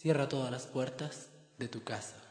Cierra todas las puertas de tu casa.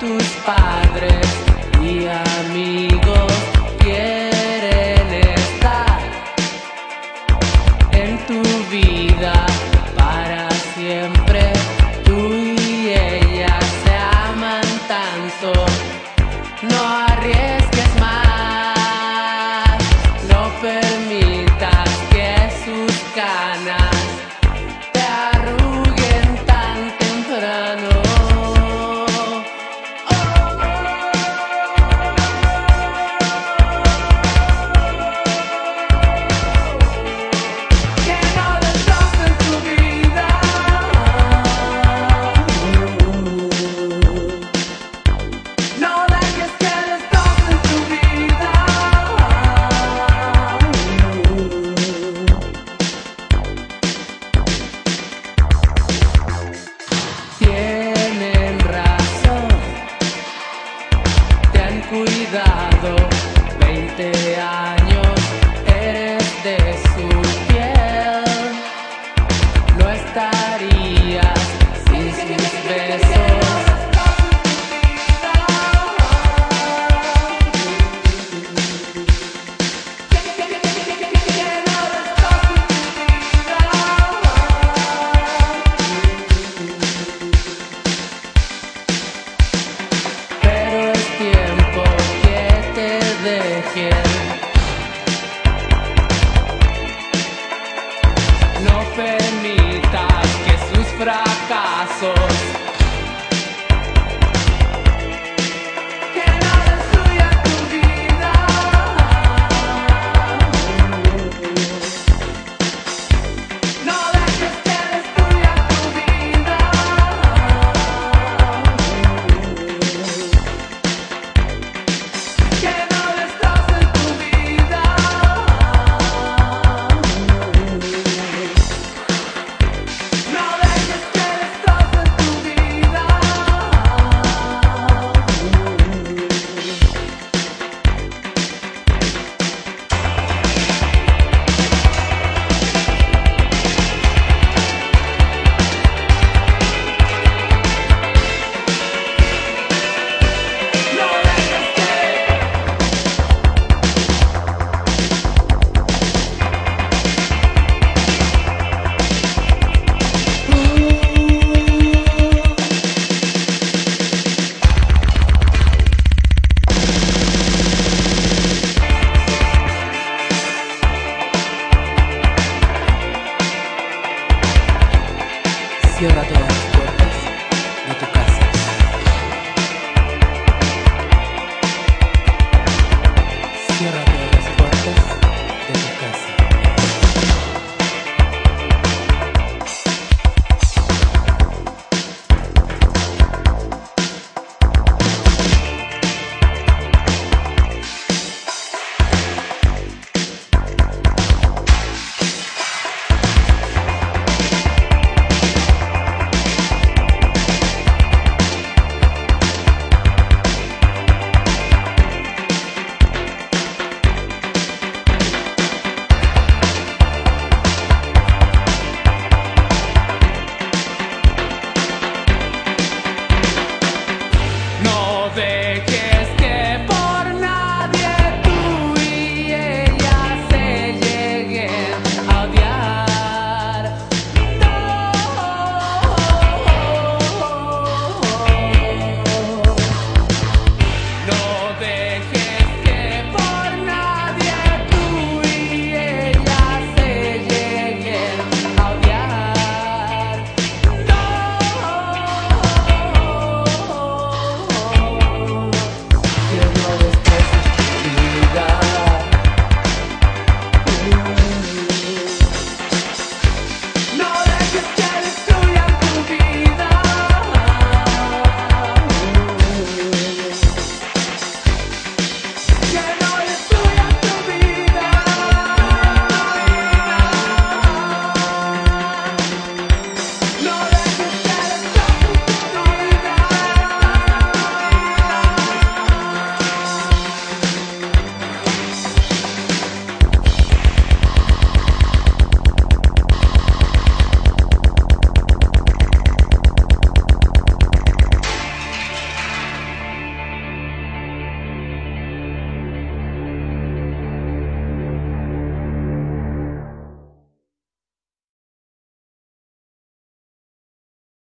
tus padres y amigos quieren estar en tu vida para siempre.